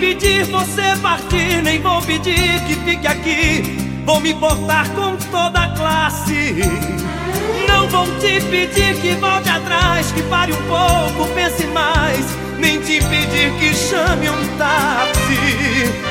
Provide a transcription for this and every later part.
vir você partir, nem vou pedir que fique aqui. Vou me portar com toda a classe. Não vou te pedir que volte atrás, que pare um pouco, pense mais. Nem te pedir que chame um táxi.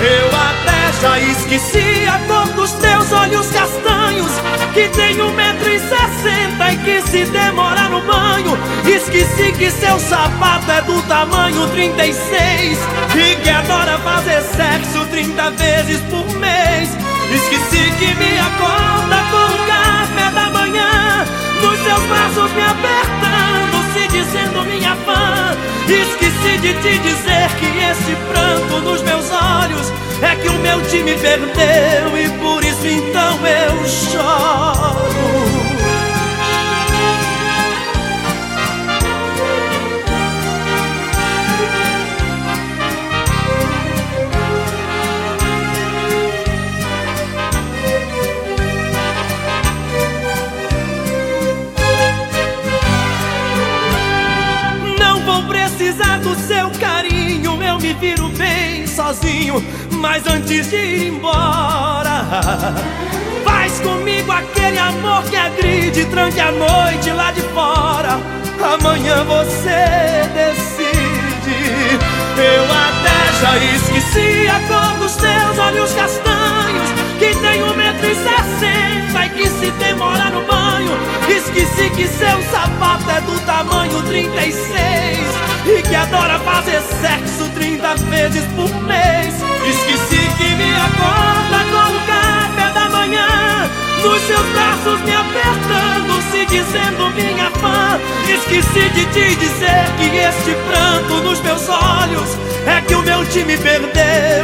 Eu até já esqueci a cor dos teus olhos castanhos Que tem um metro e sessenta e que se demorar no banho Esqueci que seu sapato é do tamanho 36 E que adora fazer sexo 30 vezes por mês. Esqueci que me acorda com o café da manhã. Nos seus braços me apertando, se dizendo minha fã. Esqueci de te dizer que esse pranto nos meus olhos É que o meu time perdeu e por isso então eu choro precisar do seu carinho, eu me viro bem sozinho. Mas antes de ir embora, faz comigo aquele amor que agride, tranque a noite lá de fora. Amanhã você decide. Eu até já esqueci a cor dos teus olhos castanhos, que tem um metro e sessenta e que se demora no banho. Esqueci que seu sapato é do tamanho 36 sexo 30 vezes por mês. Esqueci que me acorda com o café da manhã, nos seus braços me apertando, se dizendo minha fã. Esqueci de te dizer que este pranto nos meus olhos é que o meu time perdeu